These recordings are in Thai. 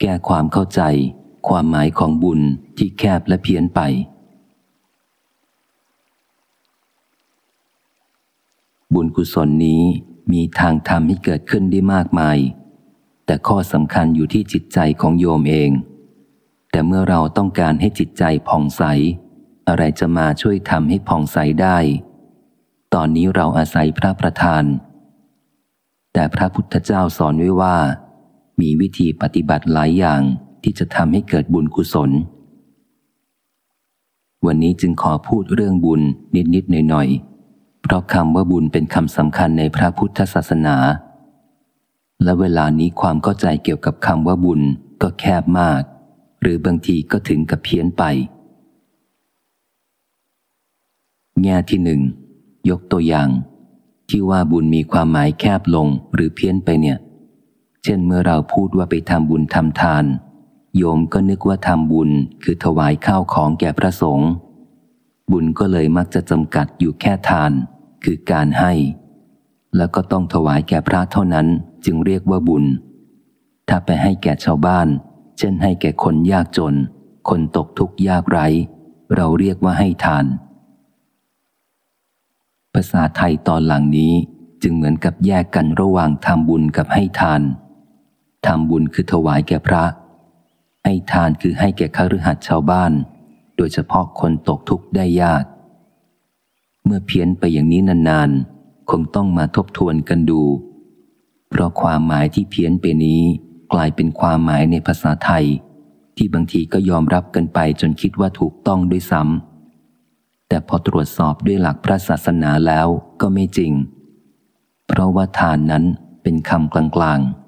แก้ความเข้าใจ ความหมายของบุญที่แคบและเพี้ยนไป บุญกุศลนี้มีทางทำให้เกิดขึ้นได้มากมาย แต่ข้อสำคัญอยู่ที่จิตใจของโยมเอง แต่เมื่อเราต้องการให้จิตใจผ่องใส อะไรจะมาช่วยทำให้ผ่องใสได้ ตอนนี้เราอาศัยพระประธาน แต่พระพุทธเจ้าสอนไว้ว่า มีวิธีปฏิบัติหลายอย่างที่จะทำให้เกิดบุญกุศล วันนี้จึงขอพูดเรื่องบุญนิดๆหน่อยๆ เพราะคำว่าบุญเป็นคำสำคัญในพระพุทธศาสนา และเวลานี้ความเข้าใจเกี่ยวกับคำว่าบุญก็แคบมาก หรือบางทีก็ถึงกับเพี้ยนไป แง่ที่หนึ่งยกตัวอย่าง ที่ว่าบุญมีความหมายแคบลงหรือเพี้ยนไปเนี่ย เช่นเมื่อเราพูดว่าไปทำบุญทำทาน โยมก็นึกว่าทำบุญคือถวายข้าวของแก่พระสงฆ์บุญก็เลยมักจะจำกัดอยู่แค่ทาน คือการให้ แล้วก็ต้องถวายแก่พระเท่านั้นจึงเรียกว่าบุญ ถ้าไปให้แก่ชาวบ้าน เช่นให้แก่คนยากจน คนตกทุกข์ยากไร้ เราเรียกว่าให้ทาน ภาษาไทยตอนหลังนี้จึงเหมือนกับแยกกันระหว่างทำบุญกับให้ทาน ทำบุญคือถวายแก่พระ ให้ทานคือให้แก่ข้ารือหัดชาวบ้าน โดยเฉพาะคนตกทุกข์ได้ยาก เมื่อเพี้ยนไปอย่างนี้นานๆ คงต้องมาทบทวนกันดู เพราะความหมายที่เพี้ยนไปนี้กลายเป็นความหมายในภาษาไทย ที่บางทีก็ยอมรับกันไปจนคิดว่าถูกต้องด้วยซ้ำแต่พอตรวจสอบด้วยหลักพระศาสนาแล้วก็ไม่จริง เพราะว่าทานนั้นเป็นคำกลางๆ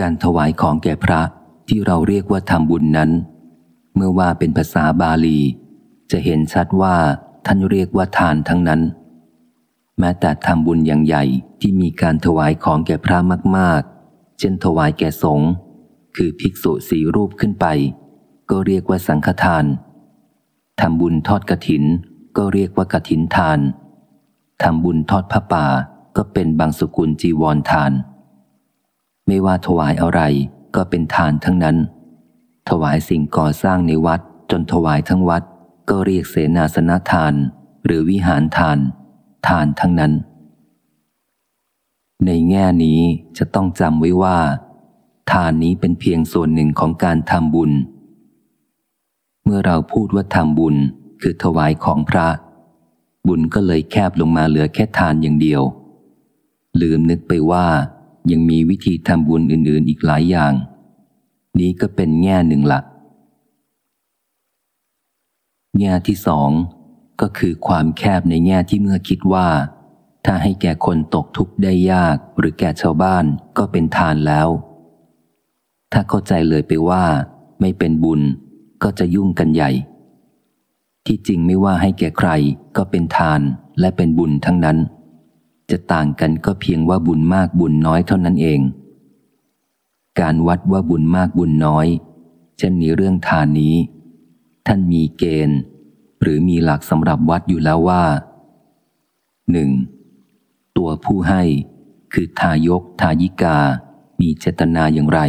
การถวายของแก่พระที่เราเรียกว่าทำบุญนั้น เมื่อว่าเป็นภาษาบาลี จะเห็นชัดว่าท่านเรียกว่าทานทั้งนั้น แม้แต่ทำบุญอย่างใหญ่ที่มีการถวายของแก่พระมาก ๆ เช่นถวายแก่สงฆ์คือภิกษุสีรูปขึ้นไป ก็เรียกว่าสังฆทานทำบุญทอดกระถิน ก็เรียกว่ากระถินทานทำบุญทอดพระป่าก็เป็นบางสกุลจีวรทาน ไม่ว่าถวายอะไรก็เป็นทานทั้งนั้น ถวายสิ่งก่อสร้างในวัดจนถวายทั้งวัด ก็เรียกเสนาสนะทาน หรือวิหารทาน ทานทั้งนั้น ในแง่นี้จะต้องจำไว้ว่า ทานนี้เป็นเพียงส่วนหนึ่งของการทำบุญ เมื่อเราพูดว่าทำบุญคือถวายของพระ บุญก็เลยแคบลงมาเหลือแค่ทานอย่างเดียว ลืมนึกไปว่า ยังมีวิธีทำบุญอื่นๆอีกหลายอย่าง นี้ก็เป็นแง่หนึ่งละแง่ที่สองก็คือความแคบในแง่ที่เมื่อคิดว่า ถ้าให้แก่คนตกทุกข์ได้ยากหรือแก่ชาวบ้านก็เป็นทานแล้ว ถ้าเข้าใจเลยไปว่า ไม่เป็นบุญก็จะยุ่งกันใหญ่ ที่จริงไม่ว่าให้แก่ใครก็เป็นทานและเป็นบุญทั้งนั้น จะต่างกันก็เพียงว่าบุญมากบุญน้อยเท่านั้นเอง การวัดว่าบุญมากบุญน้อย เช่นนี้เรื่องทานนี้ ท่านมีเกณฑ์ หรือมีหลักสำหรับวัดอยู่แล้วว่าหนึ่งตัวผู้ให้คือทายกทายิกา มีเจตนาอย่างไร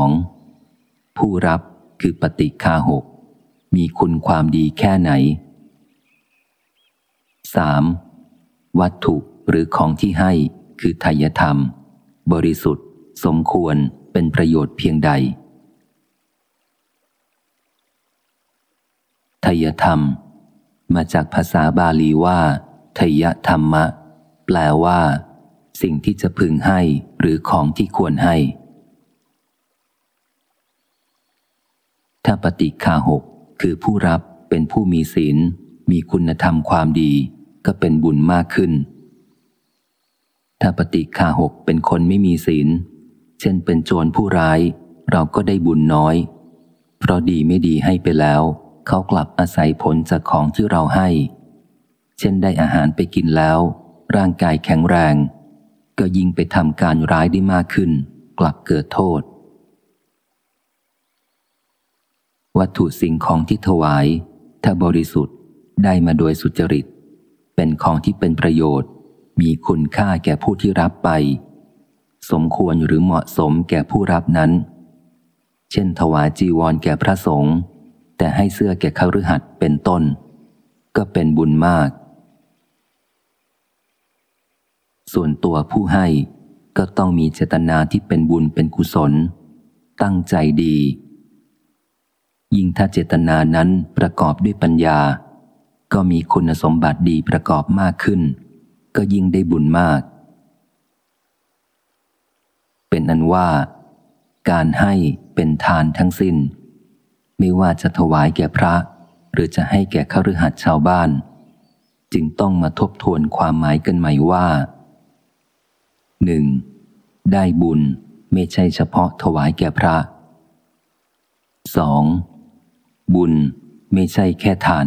2. ผู้รับคือปฏิคาหก มีคุณความดีแค่ไหน 3. วัตถุหรือของที่ให้คือทายธรรม บริสุทธิ์ สมควรเป็นประโยชน์เพียงใดทายธรรม มาจากภาษาบาลีว่าทยธรรมะ แปลว่า สิ่งที่จะพึงให้หรือของที่ควรให้ ถ้าปฏิคาหกคือผู้รับเป็นผู้มีศีลมีคุณธรรมความดี ก็เป็นบุญมากขึ้น ถ้าปฏิคาหกเป็นคนไม่มีศีล เช่นเป็นโจรผู้ร้าย เราก็ได้บุญน้อย เพราะดีไม่ดีให้ไปแล้ว เขากลับอาศัยผลจากของที่เราให้ เช่นได้อาหารไปกินแล้ว ร่างกายแข็งแรง ก็ยิ่งไปทำการร้ายได้มากขึ้น กลับเกิดโทษ วัตถุสิ่งของที่ถวาย ถ้าบริสุทธิ์ได้มาโดยสุจริต เป็นของที่เป็นประโยชน์ มีคุณค่าแก่ผู้ที่รับไป สมควรหรือเหมาะสมแก่ผู้รับนั้น เช่น ถวายจีวรแก่พระสงฆ์แต่ให้เสื้อแก่ขรือหัดเป็นต้น ก็เป็นบุญมาก ส่วนตัวผู้ให้ก็ต้องมีเจตนาที่เป็นบุญเป็นกุศล ตั้งใจดี ยิ่งถ้าเจตนานั้นประกอบด้วยปัญญา ก็มีคุณสมบัติดีประกอบมากขึ้น ก็ยิ่งได้บุญมาก เป็นอันว่า การให้เป็นทานทั้งสิ้น ไม่ว่าจะถวายแก่พระ หรือจะให้แก่ข้ารือหัดชาวบ้าน จึงต้องมาทบทวนความหมายกันใหม่ว่าหนึ่งได้บุญไม่ใช่เฉพาะถวายแก่พระ 2. บุญไม่ใช่แค่ทาน